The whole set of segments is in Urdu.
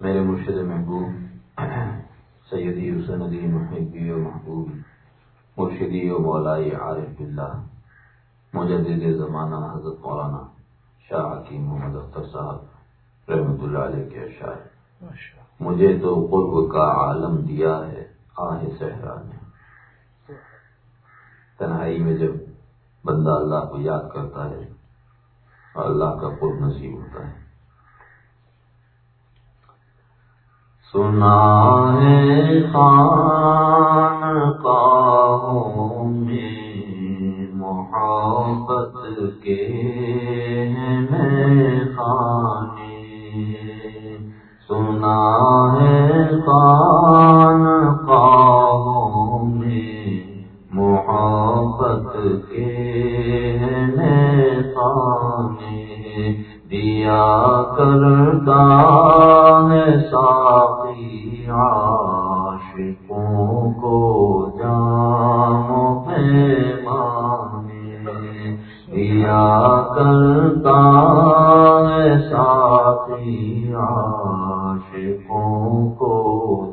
میرے مرشد محبوب سیدی حسن علی محبی و محبوب مرشدی و مولائی عارف اللہ مجدد زمانہ حضرت مولانا شاہ حکیم محمد اختر صاحب رحمۃ اللہ علیہ کے اشعار مجھے تو قرب کا عالم دیا ہے آہ صحرا نے۔ تنہائی میں جب بندہ اللہ کو یاد کرتا ہے اور اللہ کا قرب نصیب ہوتا ہے سنا ہے خان میں محبت کے میں خانے۔ سنا ہے خان میں محبت کے میں خانے۔ دیا کرتا ہے ساتھ عاشقوں کو جام پیمانے دیا کرتا ہے ساتھی عاشقوں کو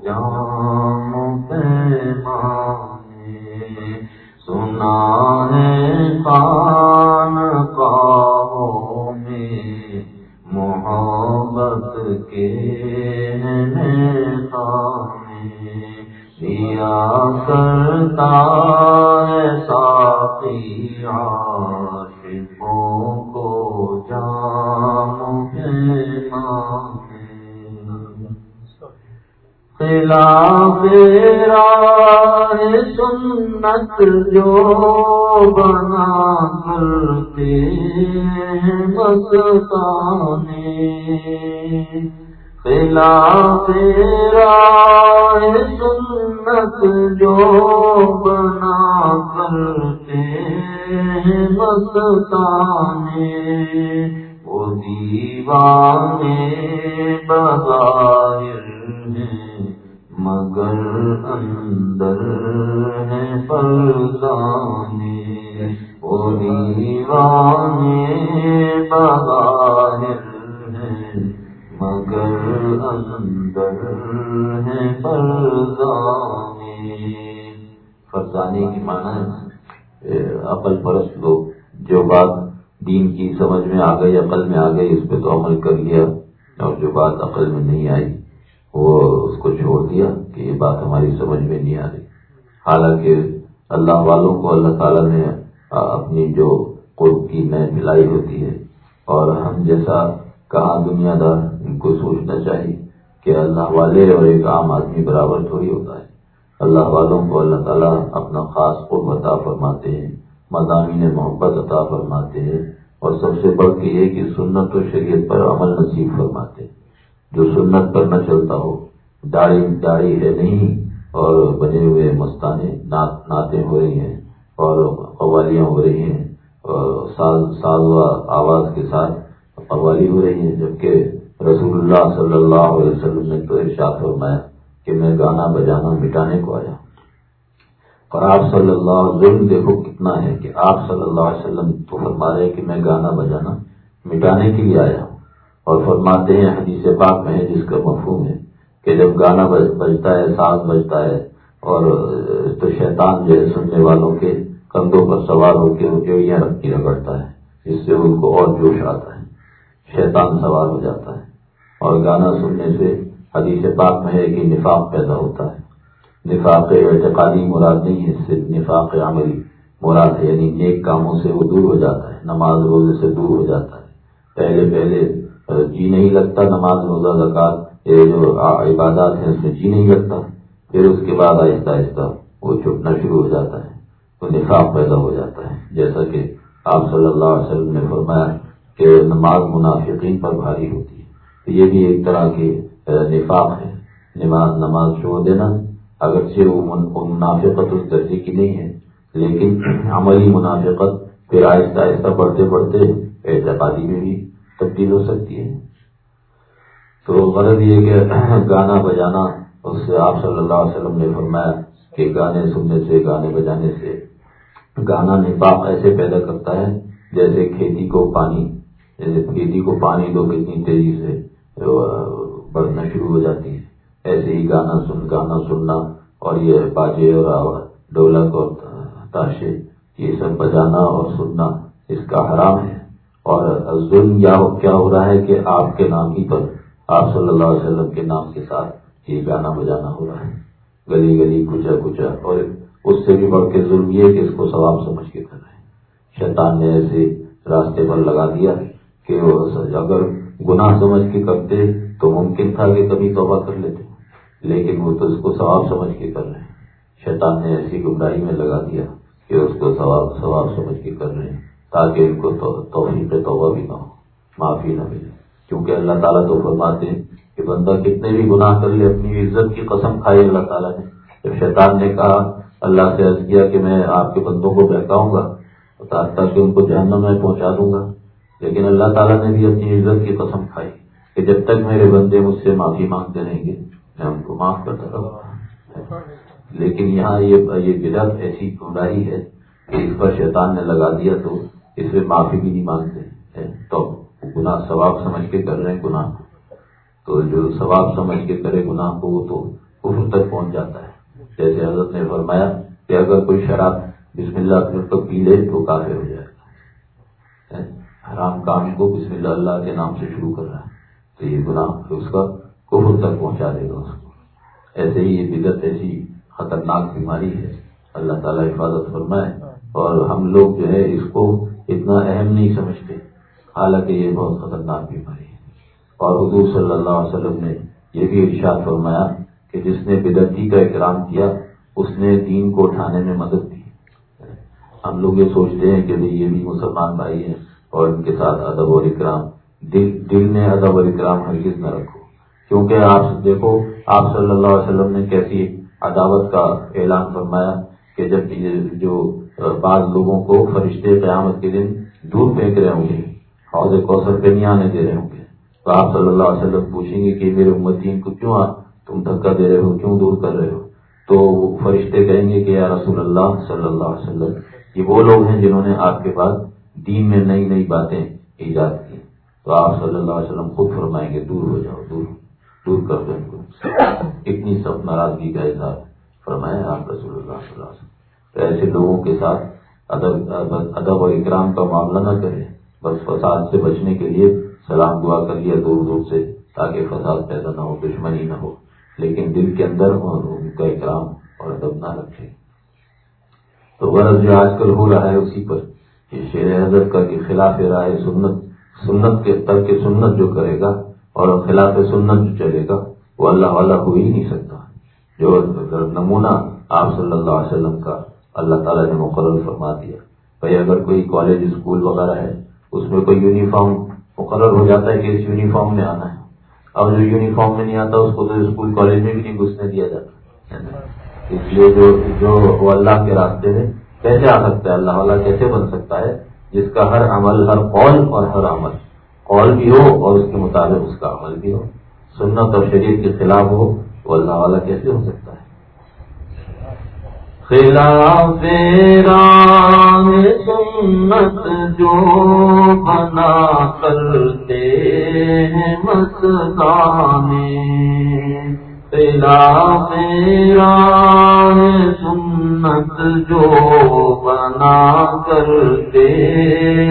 جام پیمانے سنا ہے پان کرتا ہے ساتھی عاشقوں کو جام خلاف راہ سنت جو بنا کرتے مستانے۔ خلاف راہ سنت جو بنا کرتے ہیں مستانے، وہ دیوانے بظاہر ہیں، مگر اندر ہے فرزانے۔ وہ دیوانے بظاہر ہیں مگر اندر ہے فرزانے فرزانے کی معنی ہے عقل پرست لوگ، جو بات دین کی سمجھ میں آ گئی، عقل میں آ گئی، اس پہ تو عمل کر لیا اور جو بات عقل میں نہیں آئی، وہ اس کو چھوڑ دیا کہ یہ بات ہماری سمجھ میں نہیں آ رہی۔ حالانکہ اللہ والوں کو اللہ تعالیٰ نے اپنی جو قرب کی نئے ملائی ہوتی ہے، اور ہم جیسا کہاں دنیا دار ان کو سوچنا چاہیے کہ اللہ والے اور ایک عام آدمی برابر تھوڑی ہوتا ہے۔ اللہ والوں کو اللہ تعالیٰ اپنا خاص قرب عطا فرماتے ہیں، مضامین محبت عطا فرماتے ہیں اور سب سے بڑھ کے یہ کہ سنت و شریعت پر عمل نصیب فرماتے ہیں۔ جو سنت پر نہ چلتا ہو، داڑھی داڑھی ہے نہیں اور بنے ہوئے مستانے نعتیں ہو رہی ہیں اور قوالیاں ہو رہی ہیں اور ساز و آواز کے ساتھ قوالی ہو رہی ہیں، جبکہ رسول اللہ صلی اللہ علیہ وسلم نے تو ارشاد فرمایا کہ میں گانا بجانا مٹانے کو آیا اور آپ صلی اللہ ظلم دیکھو کتنا ہے کہ آپ صلی اللہ علیہ وسلم تو فرما رہے کہ میں گانا بجانا مٹانے کے لیے آیا اور فرماتے ہیں حدیث پاک میں ہے جس کا مفہوم ہے کہ جب گانا بجتا ہے، ساز بجتا ہے اور تو شیطان جو ہے سننے والوں کے کندھوں پر سوار ہو کے جو یہ رگڑتا ہے، جس سے ان کو اور جوش آتا ہے، شیطان سوار ہو جاتا ہے۔ اور گانا سننے سے حدیث پاک میں ہے کہ نفاق پیدا ہوتا ہے۔ نفاق اعتقادی مراد نہیں ہے، صرف نفاق عملی مراد ہے۔ یعنی نیک کاموں سے وہ دور ہو جاتا ہے، نماز روزے سے دور ہو جاتا ہے۔ پہلے پہلے جی نہیں لگتا نماز، روزہ زکات یہ جو عبادات ہیں، اس میں جی نہیں لگتا۔ پھر اس کے بعد آہستہ آہستہ وہ چھٹنا شروع ہو جاتا ہے تو نفاق پیدا ہو جاتا ہے۔ جیسا کہ آپ صلی اللہ علیہ وسلم نے فرمایا کہ نماز منافقین پر بھاری ہوتی ہے۔ یہ بھی ایک طرح کے نفاق ہے نماز نماز چھوڑ دینا۔ اگرچہ وہ منافقت اس درجے کی نہیں ہے، لیکن عملی منافقت پھر آہستہ آہستہ بڑھتے بڑھتے اعتقادی میں بھی تبدیل ہو سکتی ہے۔ تو غرض یہ کہ گانا بجانا، اس سے آپ صلی اللہ علیہ وسلم نے فرمایا کہ گانے سننے سے، گانے بجانے سے گانا نفاق ایسے پیدا کرتا ہے جیسے کھیتی کو پانی، جیسے کھیتی کو پانی دو کتنی تیزی سے ہو جاتی ہے ایسے ہی گانا سن، گانا سننا اور یہ باجے اور ڈولک اور تاشے، یہ سب بجانا اور سننا اس کا حرام ہے۔ اور ظلم کیا ہو رہا ہے کہ آپ کے نام ہی پر، آپ صلی اللہ علیہ وسلم کے نام کے ساتھ یہ گانا بجانا ہو رہا ہے۔ گلی گلی، کچا کچا، اور اس سے بھی بڑھ کے ظلم یہ کہ اس کو ثواب سمجھ کے کر رہے ہیں۔ شیطان نے ایسے راستے پر لگا دیا کہ وہ اگر گناہ سمجھ کے کرتے تو ممکن تھا کہ کبھی توبہ کر لیتے، لیکن وہ تو اس کو ثواب سمجھ کے کر رہے ہیں۔ شیطان نے ایسی گمراہی میں لگا دیا کہ اس کو ثواب ثواب سمجھ کے کر رہے ہیں، تاکہ ان کو توفیق توبہ بھی نہ ہو، معافی نہ ملے۔ کیونکہ اللہ تعالیٰ تو فرماتے ہیں کہ بندہ کتنے بھی گناہ کر لے، اپنی عزت کی قسم کھائی اللہ تعالیٰ نے۔ جب شیطان نے کہا، اللہ سے عرض کیا کہ میں آپ کے بندوں کو بہکاؤں گا تاکہ ان کو جہنم میں پہنچا دوں گا۔ لیکن اللہ تعالیٰ نے بھی اپنی عزت کی قسم کھائی۔ کہ جب تک میرے بندے مجھ سے معافی مانگتے رہیں گے، میں ان کو معاف کرتا رہوں۔ لیکن یہاں یہ بدعت ایسی گمراہی ہے کہ اس پر شیطان نے لگا دیا تو اس میں معافی بھی نہیں مانگتے۔ تو گناہ ثواب سمجھ کے کر رہے ہیں گناہ تو جو ثواب سمجھ کے کرے گناہ کو، وہ تو کفر تک پہنچ جاتا ہے۔ جیسے حضرت نے فرمایا کہ اگر کوئی شراب بسم اللہ تو پی لے تو کافر ہو جائے گا۔ حرام کام کو بسم اللہ اللہ کے نام سے شروع کر رہا ہے۔ تو یہ گناہ اس کا کفر تک پہنچا دے گا اس کو۔ ایسے ہی یہ بدت ایسی خطرناک بیماری ہے۔ اللہ تعالیٰ حفاظت فرمائے۔ اور ہم لوگ جو ہے اس کو اتنا اہم نہیں سمجھتے۔ حالانکہ یہ بہت خطرناک بیماری ہے۔ اور حضور صلی اللہ علیہ وسلم نے یہ بھی ارشاد فرمایا کہ جس نے بدرتی کا احترام کیا، اس نے دین کو اٹھانے میں مدد دی۔ ہم لوگ یہ سوچتے ہیں کہ یہ بھی مسلمان بھائی ہیں اور ان کے ساتھ ادب اور اکرام دل دل میں ادب اور اکرام ہرگز نہ رکھو۔ کیونکہ آپ دیکھو، آپ صلی اللہ علیہ وسلم نے کیسی عداوت کا اعلان فرمایا کہ جب جو بعض لوگوں کو فرشتے قیامت کے دن دور پھینک رہے ہوں گے، حوض کوثر پہ نہیں آنے دے رہے ہوں گے، تو آپ صلی اللہ علیہ وسلم پوچھیں گے کہ میرے امتین کو کیوں تم دھکا دے رہے ہو؟ کیوں دور کر رہے ہو؟ تو فرشتے کہیں گے کہ یا رسول اللہ صلی اللہ علیہ وسلم، یہ وہ لوگ ہیں جنہوں نے آپ کے بعد دین میں نئی نئی باتیں ایجاد کی۔ تو آپ صلی اللہ علیہ وسلم خود فرمائیں گے، دور ہو جاؤ، دور دور کر دو ان کو اتنی سب ناراضگی کا اظہار فرمائے آپ رسول اللہ صلی اللہ علیہ وسلم۔ تو ایسے لوگوں کے ساتھ ادب ادب اور اکرام کا معاملہ نہ کریں، بس فساد سے بچنے کے لیے سلام دعا کر لیا دور دور سے، تاکہ فساد پیدا نہ ہو، دشمنی نہ ہو۔ لیکن دل کے اندر ان کا اکرام اور ادب نہ رکھے تو غرض جو آج کل ہو رہا ہے اسی پر کہ شیر حضرت کا کہ خلاف رائے سنت سنت کے تر کے سنت جو کرے گا اور خلاف سنت جو چلے گا، وہ اللہ والا ہو ہی نہیں سکتا۔ جو نمونہ آپ صلی اللہ علیہ وسلم کا اللہ تعالیٰ نے مقرر فرما دیا۔ بھائی، اگر کوئی کالج اسکول وغیرہ ہے، اس میں کوئی یونیفارم مقرر ہو جاتا ہے کہ اس یونیفارم میں آنا ہے۔ اب جو یونیفارم میں نہیں آتا، اس کو تو اسکول کالج میں بھی نہیں گھسنے دیا جاتا۔ اس لیے جو جو وہ اللہ کے راستے میں کیسے آ سکتا ہے؟ اللہ والا کیسے بن سکتا ہے؟ جس کا ہر عمل ہر قول اور ہر عمل، قول بھی ہو اور اس کے مطابق اس کا عمل بھی ہو۔ سنت اور شریف کے خلاف ہو وہ اللہ والا کیسے ہو سکتا ہے؟ خلاف سنت جو بنا کرتے ہیں مسانے خلاف سنت جو بنا کرتے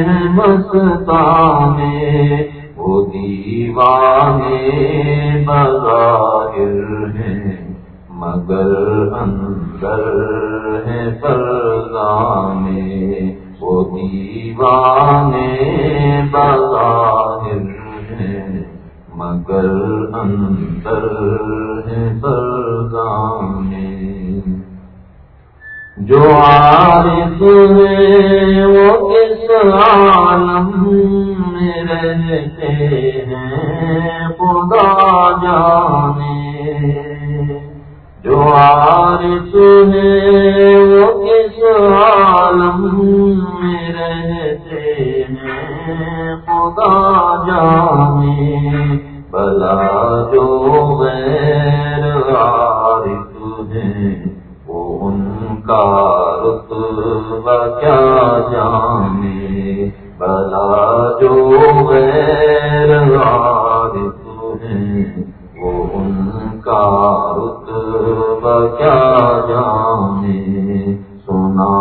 ہیں مسانے وہ دیوانے بظاہر ہیں، مگر اندر ہے پرگانے وہ دیوانے بظاہر مگر اندر ہے پرگانے جو عارف ہے وہ کس عالم میں رہتے ہیں خدا جانے۔ جو عارف ہے وہ کس عالم میں رہتے ہیں خدا جانے۔ بلا جو غیر عارف ہے، وہ ان کا رتبہ کیا جانے؟ بلا جو غیر عارف ہے، وہ ان کا رتبہ کیا جانے؟ سنا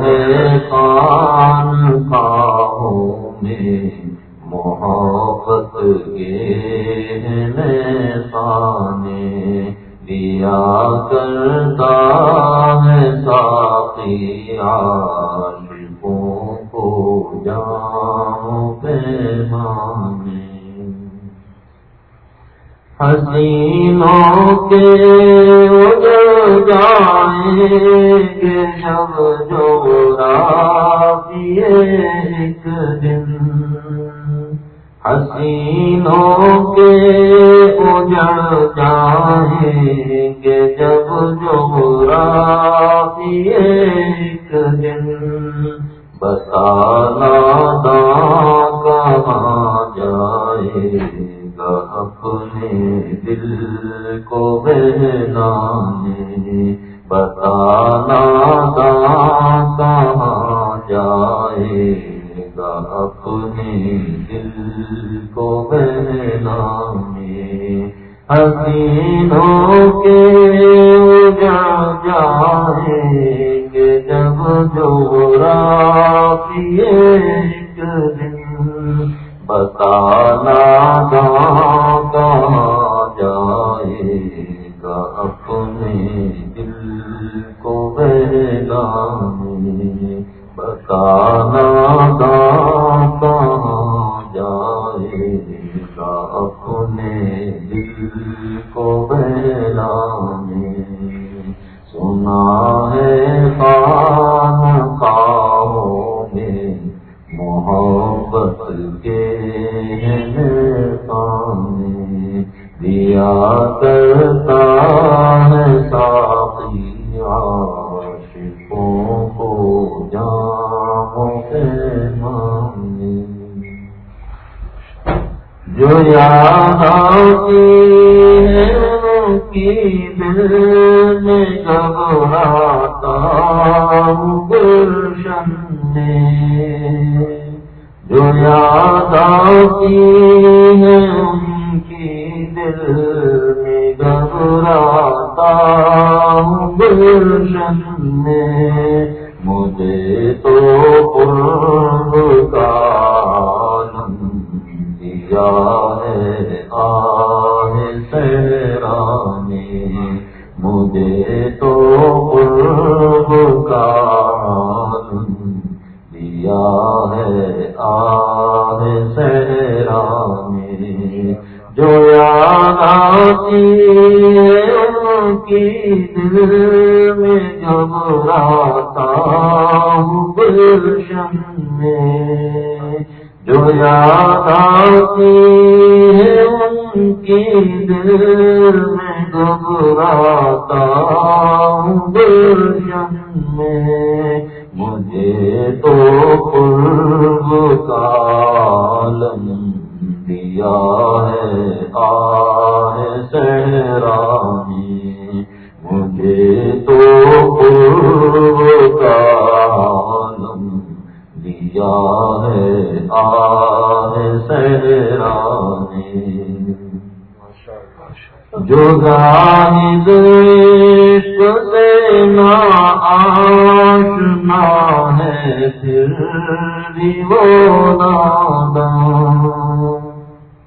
ہے خان خان کے سانے دیا کرتا ہے ساتھی عاشقوں کو حسینوں کے اجڑ جائیں گے جب جو ایک دن۔ حسینوں کے اجڑ جائیں گے جب جو ایک دن بسانا دان کہاں جائے گا اپنے دل کو بہلانے بتانا کہاں جائے اپنے دل کو بہلانے حسینوں کے جا جائیں گے جب جو پیے ایک دن، بتانا کہاں گلشن میں مجھے تو قرب کا عالم دیا ہے، آہ سہرانی مجھے تو قرب کا عالم دیا ہے آہ سہرانی جو زاہد عشق سے آشنا ہے پھر بھی وہ نادان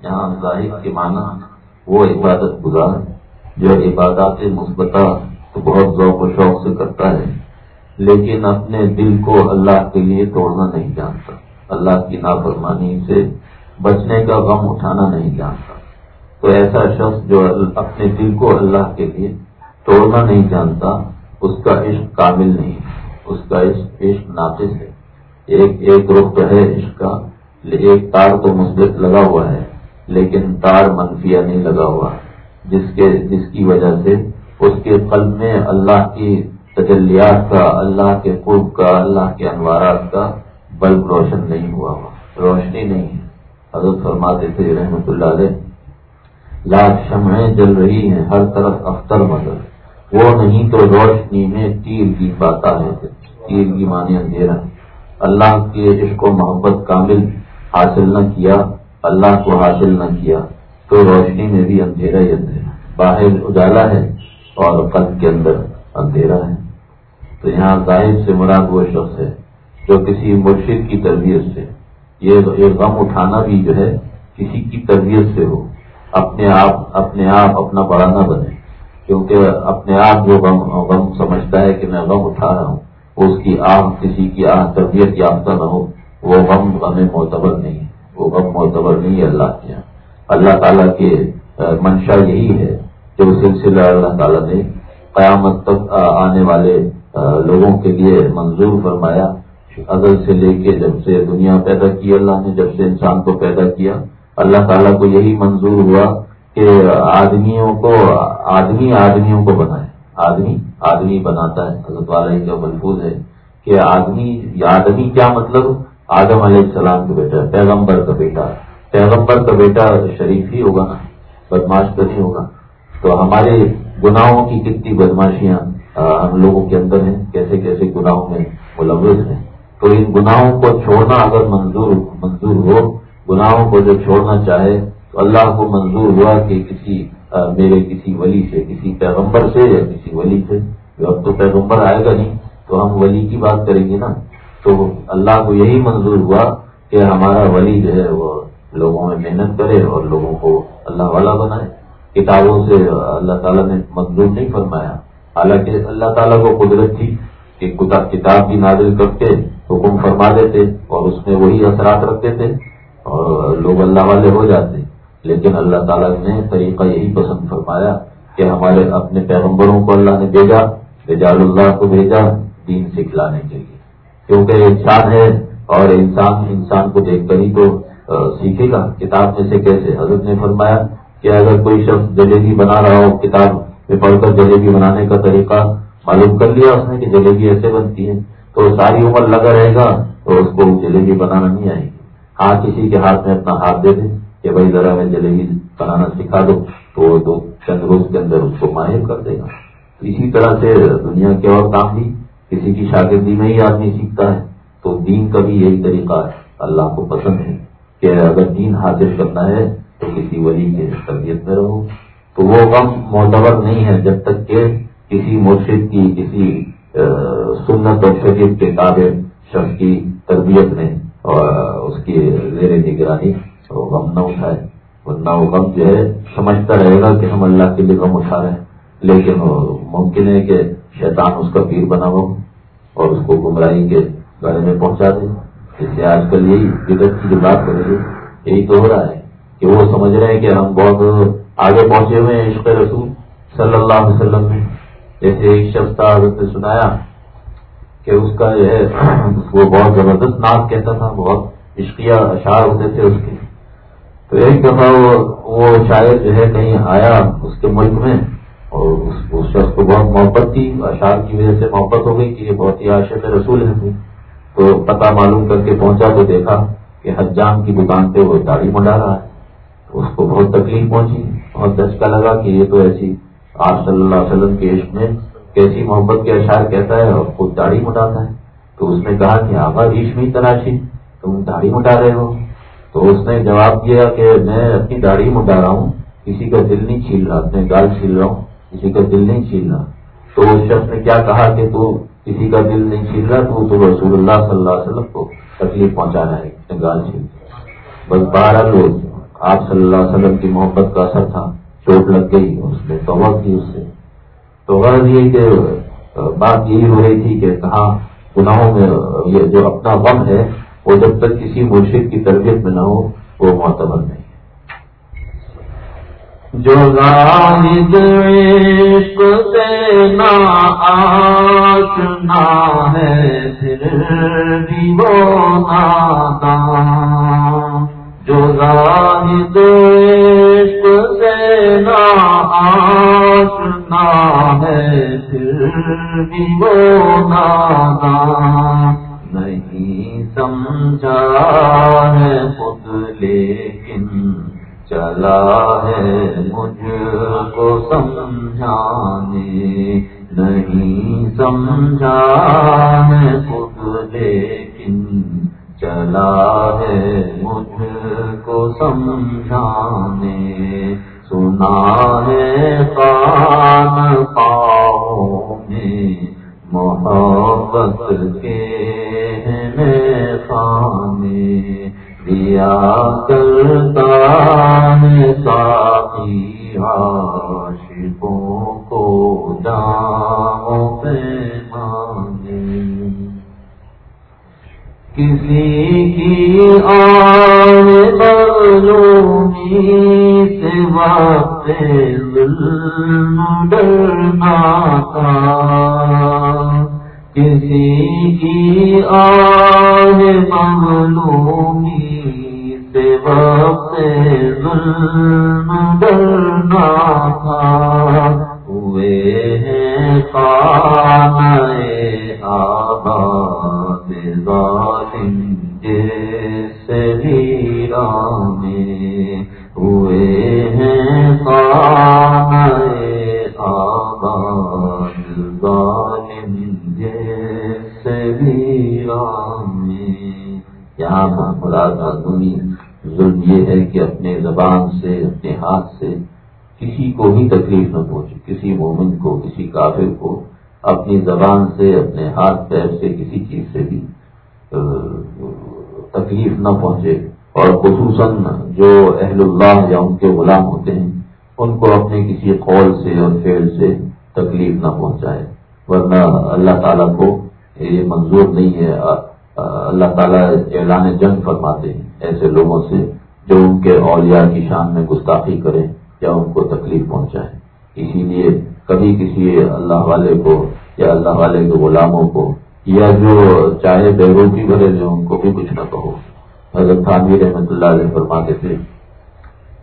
یہاں ظاہر کے معنی وہ عبادت گزار جو عبادات مثبتہ تو بہت ذوق و شوق سے کرتا ہے لیکن اپنے دل کو اللہ کے لیے توڑنا نہیں جانتا اللہ کی نافرمانی سے بچنے کا غم اٹھانا نہیں جانتا تو ایسا شخص جو اپنے دل کو اللہ کے لیے توڑنا نہیں جانتا، اس کا عشق کامل نہیں، اس کا عشق عشق ناقص ہے۔ ایک ایک رخ تو ہے عشق کا، ایک تار تو مثبت لگا ہوا ہے، لیکن تار منفیہ نہیں لگا ہوا۔ جس کے، جس کی وجہ سے اس کے قلب میں اللہ کی تجلیات کا، اللہ کے قرب کا، اللہ کے انوارات کا بلب روشن نہیں ہوا ہوا۔ روشنی نہیں ہے۔ حضرت فرماتے تھے رحمت اللہ علیہ لاکھ شمعیں جل رہی ہیں، ہر طرف اختر مگر۔ وہ نہیں تو روشنی میں تیر کی پاتا ہے تیر کی مانی اندھیرا۔ اللہ کے عشق و محبت کامل حاصل نہ کیا، اللہ کو حاصل نہ کیا، تو روشنی میں بھی اندھیرا ہی اندھیرا۔ باہر اجالا ہے اور قلب کے اندر اندھیرا ہے۔ تو یہاں ظاہر سے مراد وہ شخص ہے جو کسی مرشد کی تربیت سے، یہ غم اٹھانا بھی جو ہے، کسی کی تربیت سے ہو۔ اپنے آپ اپنے آپ اپنا بڑا نہ بنے۔ کیونکہ اپنے آپ جو غم غم سمجھتا ہے کہ میں غم اٹھا رہا ہوں، اس کی آہ، کسی کی آہ، تربیت یافتہ نہ ہو، وہ غم ہمیں معتبر نہیں وہ غم معتبر نہیں ہے اللہ کے یہاں۔ اللہ تعالیٰ کے منشا یہی ہے جو سلسلہ اللہ تعالیٰ نے قیامت تک آنے والے لوگوں کے لیے منظور فرمایا۔ ازل سے لے کے جب سے دنیا پیدا کی، اللہ نے جب سے انسان کو پیدا کیا اللہ تعالیٰ کو یہی منظور ہوا کہ آدمیوں کو آدمی آدمیوں کو بنائے۔ آدمی آدمی بناتا ہے۔ حضرت والا کا محفوظ ہے کہ آدمی آدمی کیا مطلب؟ آدم علیہ السلام کا بیٹا پیغمبر کا بیٹا پیغمبر کا بیٹا شریف ہی ہوگا نا، بدماش تو نہیں ہوگا۔ تو ہمارے گناہوں کی کتنی بدماشیاں ہم لوگوں کے اندر ہیں۔ کیسے کیسے گناہوں میں ملوث ہیں۔ تو ان گناہوں کو چھوڑنا اگر منظور منظور ہو گناہوں کو جو چھوڑنا چاہے تو اللہ کو منظور ہوا کہ کسی میرے کسی ولی سے، کسی پیغمبر سے یا کسی ولی سے۔ اب تو پیغمبر آئے گا نہیں، تو ہم ولی کی بات کریں گے نا۔ تو اللہ کو یہی منظور ہوا کہ ہمارا ولی جو ہے وہ لوگوں میں محنت کرے اور لوگوں کو اللہ والا بنائے۔ کتابوں سے اللہ تعالیٰ نے منظور نہیں فرمایا۔ حالانکہ اللہ تعالیٰ کو قدرت تھی کہ کتاب بھی نازل کر کے حکم فرما دیتے اور اس میں وہی اثرات رکھتے تھے۔ اور لوگ اللہ والے ہو جاتے لیکن اللہ تعالیٰ نے طریقہ یہی پسند فرمایا کہ ہمارے اپنے پیغمبروں کو اللہ نے بھیجا، رجال اللہ کو بھیجا دین سکھلانے کے لیے۔ کیونکہ انسان ہے اور انسان انسان کو دیکھ کر ہی تو سیکھے گا کتاب میں سے کیسے۔ حضرت نے فرمایا کہ اگر کوئی شخص جلیبی بنا رہا ہو کتاب میں پڑھ کر جلیبی بنانے کا طریقہ معلوم کر لیا اس نے کہ جلیبی ایسے بنتی ہے تو ساری عمر لگا رہے گا تو اس کو جلیبی بنانا نہیں آئے گی ہاں کسی کے ہاتھ میں اپنا ہاتھ دے دیں کہ بھائی ذرا میں جلیبی بنانا سکھا دو، تو وہ دو چند روز کے اندر اس کو ماہر کر دے گا۔ اسی طرح سے دنیا کے اور کام بھی، کسی کی شاگردی میں ہی آدمی سیکھتا ہے۔ تو دین کا بھی یہی طریقہ ہے۔ اللہ کو پسند ہے کہ اگر دین حاصل کرنا ہے تو کسی ولی کے تربیت میں رہو۔ تو وہ غم معتبر نہیں ہے جب تک کہ کسی مرشد کی، کسی سنت اور شریف کے قابل شخص کی تربیت میں اور اس کی زیر نگرانی وہ غم نہ اٹھائے۔ ورنہ وہ غم جو ہے، سمجھتا رہے گا کہ ہم اللہ کے لیے غم اٹھا رہے ہیں۔ لیکن ممکن ہے کہ شیطان اس کا پیر بنا ہو اور اس کو گمراہی کے گھر میں پہنچا دے۔ اس سے آج کل یہی جگت کی جو بات کر رہی ہے، یہی تو ہو رہا ہے کہ وہ سمجھ رہے ہیں کہ ہم بہت آگے پہنچے ہوئے ہیں عشق رسول صلی اللہ علیہ وسلم میں۔ جیسے ایک شخص تھا، حضرت نے سنایا کہ اس کا جو ہے، وہ بہت زبردست ناک کہتا تھا، بہت عشقیہ اشعار ہوتے تھے اس کے۔ تو ایک دفعہ وہ شاید جو ہے، کہیں آیا اس کے ملک میں اور اس شخص کو بہت محبت تھی۔ اشعار کی وجہ سے محبت ہو گئی کہ یہ بہت ہی عاشق رسول ہے تو پتہ معلوم کر کے پہنچا تو دیکھا کہ حجام کی دکان پہ وہ داڑھی منڈا رہا ہے۔ اس کو بہت تکلیف پہنچی بہت دچکا لگا کہ یہ تو ایسی آپ صلی اللہ علیہ وسلم کے عشق میں کیسی محبت کے اشعار کہتا ہے اور خود داڑھی مٹاتا ہے۔ تو اس نے کہا کہ آبا ریشمی تلاشی، تم داڑھی مٹا رہے ہو۔ تو اس نے جواب دیا کہ میں اپنی داڑھی مٹا رہا ہوں، کسی کا دل نہیں چھیل رہا، اپنے گال چھیل رہا ہوں، کسی کا دل نہیں چھیل رہا۔ تو اس شخص نے کیا کہا کہ تو کسی کا دل نہیں چھیل رہا، تو تو رسول اللہ صلی اللہ علیہ وسلم کو تکلیف پہنچا رہا ہے گال چھیل بس بارہ لوگ آپ صلی اللہ علیہ وسلم کی محبت کا اثر تھا، چوٹ لگ گئی، اس نے توبہ کی اس سے۔ تو غرض یہ کہ بات یہی ہو رہی تھی کہ کہاں گناہوں میں یہ جو اپنا غم ہے، وہ جب تک کسی مرشد کی تربیت میں نہ ہو، وہ معتبر نہیں جو عشق سے آشنا ہے، پھر بھی وہ نادان جو عشق سے نا آشنا ہے، پھر بھی وہ نادان نہیں سمجھا ہے خود، لیکن چلا ہے مجھ کو سمجھانے۔ نہیں سمجھا ہے خود، لیکن چلا ہے مجھ کو سمجھانے سنا ہے ہاتھ سے کسی کو بھی تکلیف نہ پہنچے، کسی مومن کو، کسی کافر کو، اپنی زبان سے، اپنے ہاتھ پیر سے، کسی چیز سے بھی تکلیف نہ پہنچے۔ اور خصوصاً جو اہل اللہ یا ان کے غلام ہوتے ہیں، ان کو اپنے کسی قول سے اور فیل سے تکلیف نہ پہنچائے۔ ورنہ اللہ تعالیٰ کو یہ منظور نہیں ہے اللہ تعالیٰ اعلان جنگ فرماتے ہیں، ایسے لوگوں سے جو ان کے اولیاء کی شان میں گستاخی کریں یا ان کو تکلیف پہنچائے اسی لیے کبھی کسی اللہ والے کو یا اللہ والے کے غلاموں کو یا جو چاہے بیروزی بھرے جو ان کو بھی کچھ نہ کہو۔ حضرت خانوی رحمۃ اللہ علیہ فرماتے تھے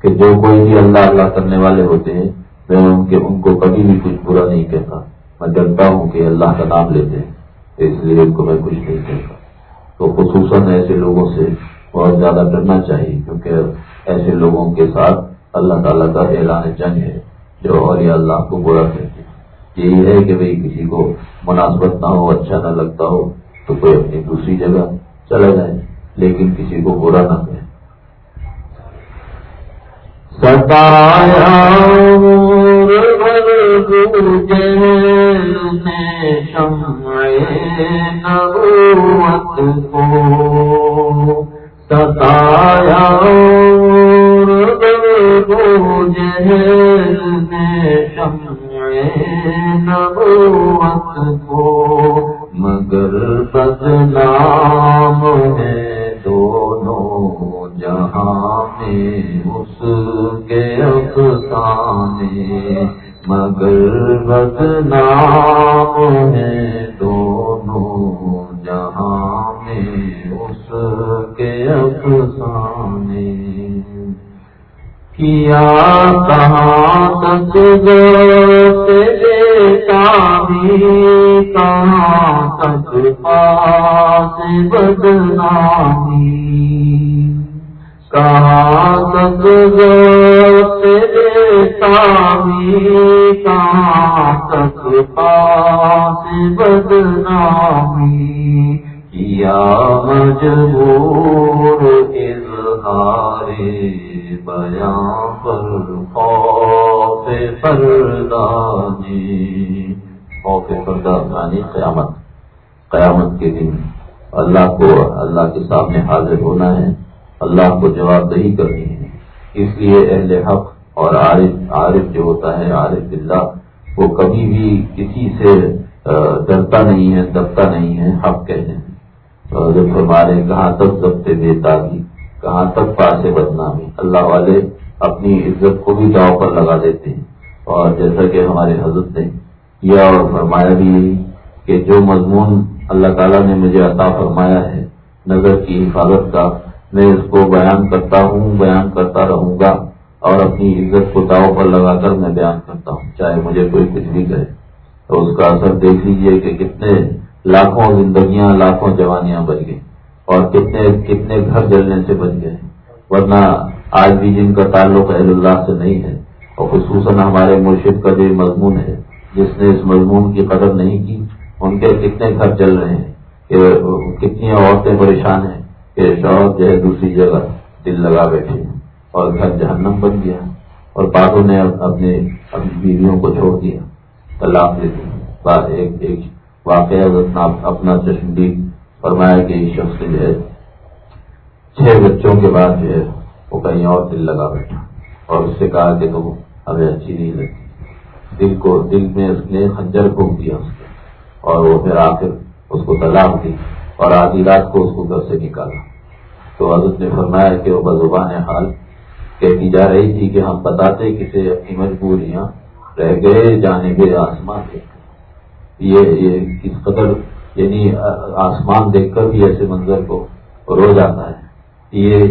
کہ جو کوئی بھی اللہ اللہ کرنے والے ہوتے ہیں، میں ان کے ان کو کبھی بھی کچھ برا نہیں کہتا۔ میں ڈرتا ہوں کہ اللہ کا نام لیتے ہیں، اس لیے ان کو میں کچھ نہیں کہتا۔ تو خصوصاً ایسے لوگوں سے بہت زیادہ ڈرنا چاہیے، کیونکہ ایسے لوگوں کے ساتھ اللہ تعالیٰ کا اعلان جنگ ہے، جو اور یہ اللہ کو برا کہتے ہیں۔ یہی ہے کہ بھئی کسی کو مناسبت نہ ہو اچھا نہ لگتا ہو، تو کوئی اپنی دوسری جگہ چلا جائے، لیکن کسی کو برا نہ کہے۔ ستایا ستایا نبوت کو۔ مگر بدنام ہے دونوں جہاں میں اس کے افسانے مگر بدنام ہے دونوں جہاں میں کے افسانے کیا کہاں تک بھی کہاں تک پاس بدنامی۔ کہاں تک بھی کہاں تک پاس بدنامی۔ کیا مجبور اظہارے بیاں پر خوف پردانی خوف پردانی قیامت قیامت کے دن اللہ کو، اللہ کے سامنے حاضر ہونا ہے۔ اللہ کو جواب دہی کرنی ہے۔ اس لیے اہل حق اور عارف عارف جو ہوتا ہے، عارف اللہ وہ کبھی بھی کسی سے ڈرتا نہیں ہے دبتا نہیں ہے، حق کہنے جب ہمارے کہاں تک دبتے بے تازی کہاں تک پاس بدنامی؟ اللہ والے اپنی عزت کو بھی داؤ پر لگا دیتے ہیں۔ اور جیسا کہ ہمارے حضرت نے کیا اور فرمایا بھی یہی کہ جو مضمون اللہ تعالیٰ نے مجھے عطا فرمایا ہے، نظر کی حفاظت کا، میں اس کو بیان کرتا ہوں، بیان کرتا رہوں گا اور اپنی عزت کو داؤ پر لگا کر میں بیان کرتا ہوں، چاہے مجھے کوئی کچھ بھی کرے تو اس کا اثر دیکھ لیجیے کہ کتنے لاکھوں زندگیاں، لاکھوں جوانیاں بچ گئی اور کتنے کتنے گھر جلنے سے بچ گئے ورنہ آج بھی جن کا تعلق اہل اللہ سے نہیں ہے اور خصوصاً ہمارے مرشد کا جو مضمون ہے، جس نے اس مضمون کی قدر نہیں کی، ان کے کتنے گھر چل رہے ہیں کہ کتنی عورتیں پریشان ہیں کہ شوہر جو ہے دوسری جگہ دل لگا بیٹھے اور گھر جہنم بن گیا اور بعدوں نے اپنے، اپنی بیویوں کو چھوڑ دیا۔ طلاق دے دیا ایک ایک واقعہ اپنا چشمدید فرمایا کہ اس شخص جو ہے چھ بچوں کے بعد جو ہے وہ کہیں اور دل لگا بیٹھا۔ اور اس سے کہا کہ تم ہمیں اچھی نہیں لگتی دل کو، دل میں اس نے خنجر پھونک دیا اس کے اور وہ پھر آ اس کو طلاق دی اور آدھی رات کو اس کو گھر سے نکالا۔ تو حضرت نے فرمایا کہ وہ بزبان حال کہتی جا رہی تھی کہ ہم بتاتے کسی اپنی مجبوریاں رہ گئے، جانے کے آسمان دیکھ یہ کس قدر یعنی آسمان دیکھ کر بھی ایسے منظر کو رو جاتا ہے یہ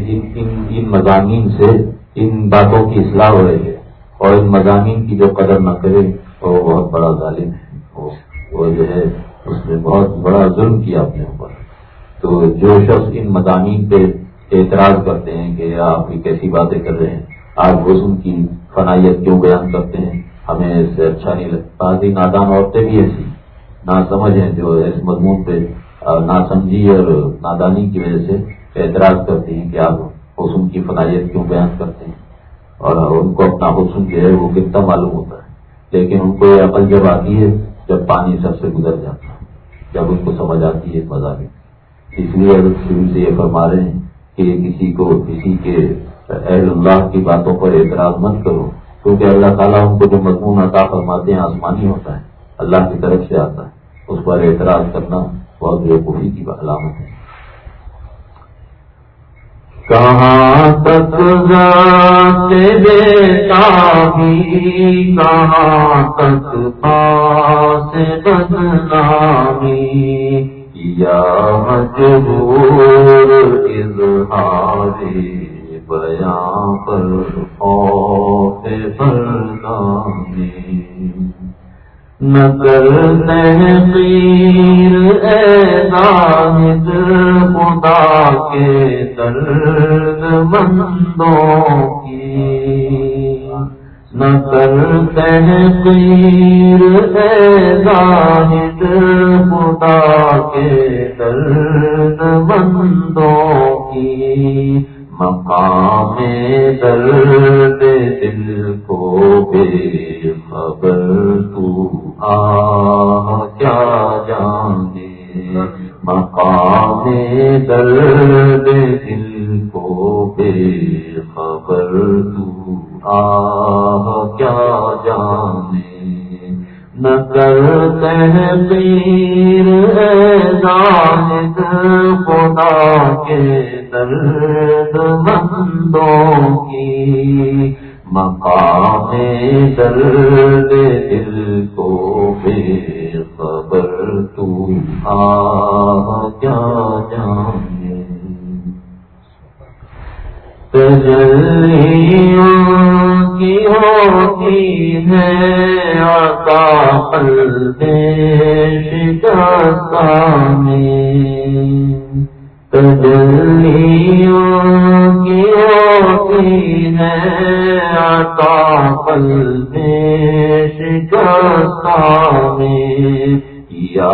ان مضامین سے ان باتوں کی اصلاح ہو رہی ہے اور ان مضامین کی جو قدر نہ کرے وہ بہت بڑا ظالم ہے۔ وہ جو ہے، اس نے بہت بڑا ظلم کیا اپنے اوپر۔ تو جو شخص ان مضامین پہ اعتراض کرتے ہیں کہ آپ کی کیسی باتیں کر رہے ہیں آج حسن کی فنائیت کیوں بیان کرتے ہیں؟ ہمیں اس سے اچھا نہیں لگتا۔ نادان عورتیں بھی ایسی نہ سمجھ ہیں جو اس مضمون پہ نہ سمجھی اور نادانی کی وجہ سے اعتراض کرتی ہیں کہ آپ حسن کی فنائیت کیوں بیان کرتے ہیں۔ اور ان کو اپنا حسن جو ہے وہ کتنا معلوم ہوتا ہے۔ لیکن ان کو یہ عقل جب آتی ہے، جب پانی سب سے گزر جاتا ہے، جب ان کو سمجھ آتی ہے مزہ اس لیے اگر شروع سے یہ فرما رہے ہیں کہ کسی کو، کسی کے اہل اللہ کی باتوں پر اعتراض مت کرو۔ کیونکہ اللہ تعالیٰ ان کو جو مضمون عطا فرماتے ہیں، آسمانی ہوتا ہے، اللہ کی طرف سے آتا ہے۔ اس پر اعتراض کرنا بہت بے کی علامت ہے۔ کہاں تک بیٹا بھی، کہاں تک پاس بدنامی؟ یا مجبور اظہار بیاں پر خوف بردامی؟ نگر تحقیر اے زاہد خدا کے درد بندوں کی۔ نگر تحقیر اے زاہد خدا کے درد بندوں کی۔ مقام درد دل کو بے خبر تو آ کیا جانے؟ مقام درد دل کو بے خبر تو آ کیا جانے؟ نہ کرتے پیر جانت خدا کے درد بندوں کی۔ مقام درد دل کو بے خبر تو آ کیا جانے۔ تجلیوں کی ہوتی ہے آقا قلب شکستہ میں تجلیوں کی ہے پل میں شکستہ میں کیا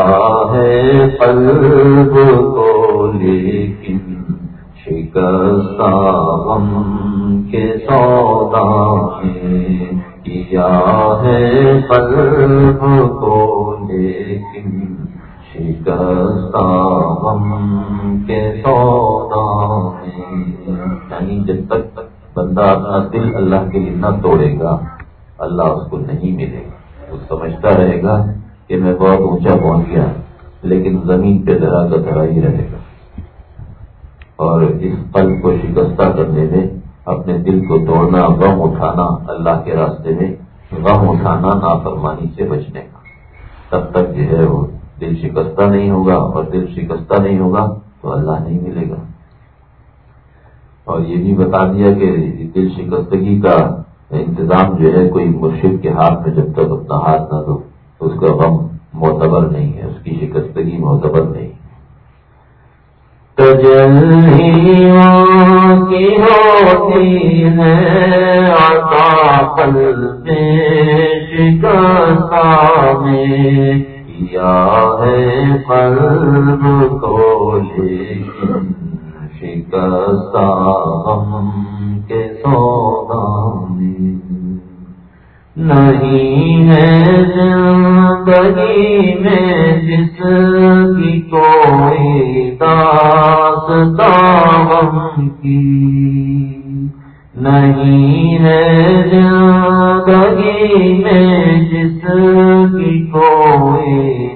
ہے قلب کو لیکن شکستہ غم کے سودا میں کیا ہے قلب کو لیکن کے سودا یعنی جب تک بندہ اپنا دل اللہ کے لیے نہ توڑے گا، اللہ اس کو نہیں ملے گا۔ وہ سمجھتا رہے گا کہ میں بہت اونچا پہنچ گیا، لیکن زمین پہ ذرا کا ذرا ہی رہے گا۔ اور اس قلب کو شکستہ کرنے میں، اپنے دل کو توڑنا غم اٹھانا، اللہ کے راستے میں غم اٹھانا، نافرمانی سے بچنے کا۔ تب تک جو ہے وہ دل شکستہ نہیں ہوگا، اور دل شکستہ نہیں ہوگا تو اللہ نہیں ملے گا۔ اور یہ بھی بتا دیا کہ دل شکستگی کا انتظام جو ہے کوئی مرشد کے ہاتھ میں جب تک اپنا ہاتھ نہ دو، اس کا غم معتبر نہیں ہے، اس کی شکستگی معتبر نہیں۔ میں کیا ہے قلب کو لیکن شکستہ ہم کے سودا میں نہیں ہے زندگی میں جس کی کوئی داستان غم کی نہیں ہے زندگی میں جس کی کوئی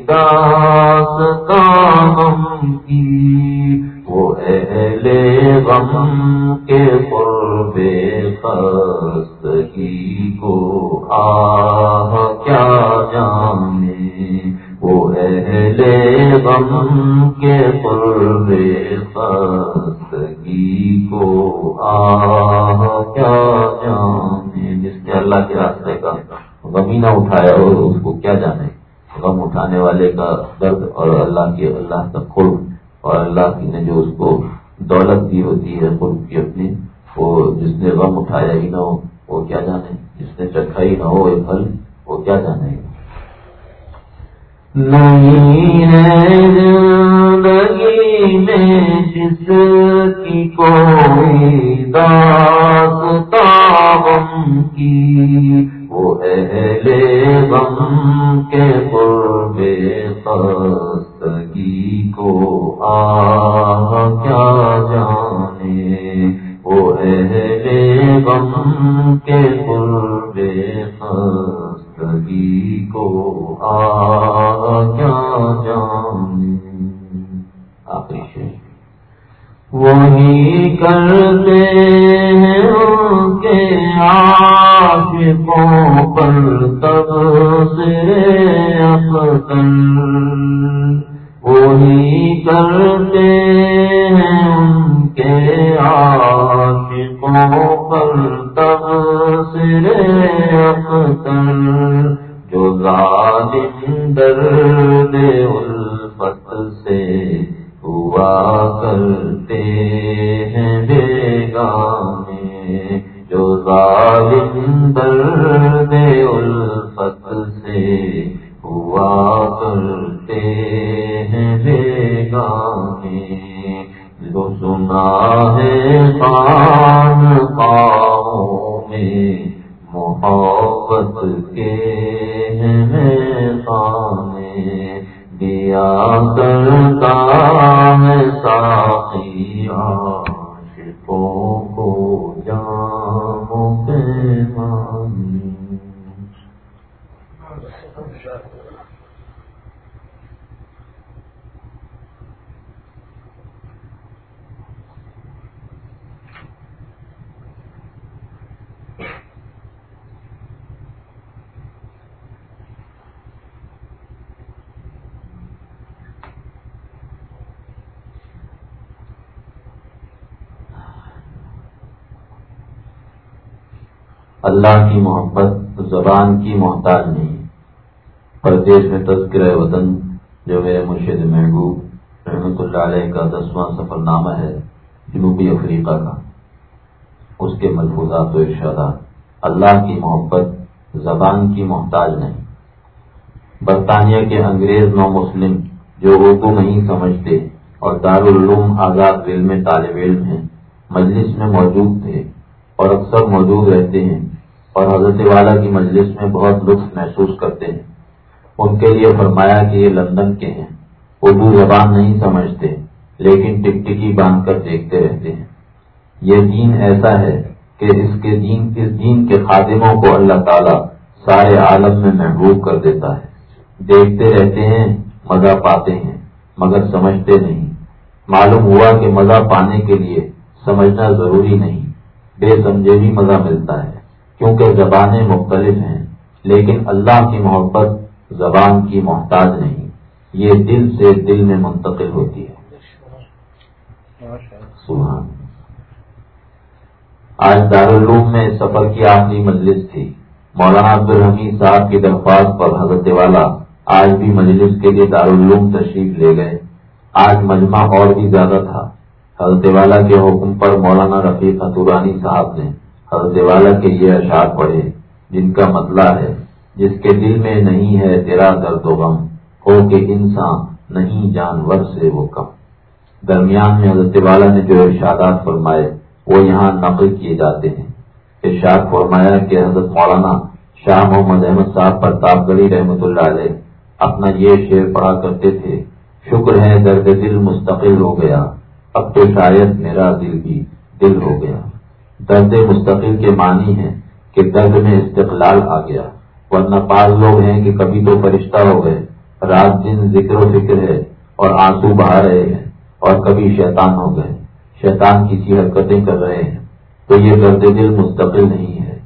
غم کی غم کے قرب خستگی کو، آہ، کیا جانے؟ وہ اہل غم کے قرب خستگی کو، آہ، کیا جانے؟ جس نے اللہ کے راستے کا غمی نہ اٹھایا ہو، اس کو کیا جانے؟ غم اٹھانے والے کا درد اور اللہ کے، اللہ کا خود اور اللہ کی نے جو اس کو دولت دی ہوتی ہے خود کی اپنی وہ جس نے غم اٹھایا ہی نہ ہو وہ کیا جانے؟ جس نے چکھا ہی نہ ہو یہ پھل وہ کیا جانے؟ نہیں ہے زندگی میں جس کی کوئی داستہ غم کی۔ وہ اہل غم کے قرب خستگی کو آ کیا جانے؟ وہ اہل غم کے قرب خستگی کو آ کیا جانے؟ آخری شیر وہی کرتے ہیں ان کے عاشقوں پر تب سے اختر کرتے ہیں ان کے عاشقوں پر تب سے اختر جو ظالم در اللہ کی محبت زبان کی محتاج نہیں۔ پردیش میں تذکرہ وطن جو میرے مرشد محبوب رحمۃ اللہ علیہ کا دسواں سفر نامہ ہے جنوبی افریقہ کا، اس کے ملفوظات و ارشادات اللہ کی محبت زبان کی محتاج نہیں۔ برطانیہ کے انگریز نو مسلم جو اردو نہیں سمجھتے اور دارالعلوم آزاد علم طالب علم ہیں، مجلس میں موجود تھے اور اکثر موجود رہتے ہیں اور حضرت والا کی مجلس میں بہت لطف محسوس کرتے ہیں۔ ان کے لیے فرمایا کہ یہ لندن کے ہیں۔ اردو زبان نہیں سمجھتے، لیکن ٹکٹکی باندھ کر دیکھتے رہتے ہیں۔ یہ دین ایسا ہے کہ اس کے دین، اس دین کے خادموں کو اللہ تعالیٰ سارے عالم میں محبوب کر دیتا ہے۔ دیکھتے رہتے ہیں، مزہ پاتے ہیں، مگر سمجھتے نہیں۔ معلوم ہوا کہ مزہ پانے کے لیے سمجھنا ضروری نہیں، بے سمجھے بھی مزہ ملتا ہے۔ کیونکہ زبانیں مختلف ہیں، لیکن اللہ کی محبت زبان کی محتاج نہیں، یہ دل سے دل میں منتقل ہوتی ہے۔ سبحان۔ آج دارالعلوم میں سفر کی آخری مجلس تھی۔ مولانا عبد الحمید صاحب کی درخواست پر حضرت والا آج بھی مجلس کے لیے دارالعلوم تشریف لے گئے۔ آج مجمع اور بھی زیادہ تھا۔ حضرت والا کے حکم پر مولانا رفیق حتورانی صاحب نے حضرت والا کے یہ اشعار پڑھے، جن کا مطلب ہے۔ جس کے دل میں نہیں ہے تیرا درد و غم، ہو کہ انسان نہیں جانور سے وہ کم۔ درمیان میں حضرت والا نے جو ارشادات فرمائے، وہ یہاں نقل کیے جاتے ہیں۔ ارشاد فرمایا کہ حضرت مولانا شاہ محمد احمد صاحب پرتاپ گڑی رحمۃ اللہ علیہ اپنا یہ شعر پڑھا کرتے تھے، شکر ہے درد دل مستقل ہو گیا، اب تو شاید میرا دل بھی دل ہو گیا۔ درد مستقل کے معنی ہیں کہ درد میں استقلال آ گیا۔ ورنہ بعض لوگ ہیں کہ کبھی تو فرشتہ ہو گئے، رات دن ذکر و فکر ہے اور آنسو بہا رہے ہیں اور کبھی شیطان ہو گئے۔ شیطان کسی حرکتیں کر رہے ہیں۔ تو یہ درد دل مستقل نہیں ہے۔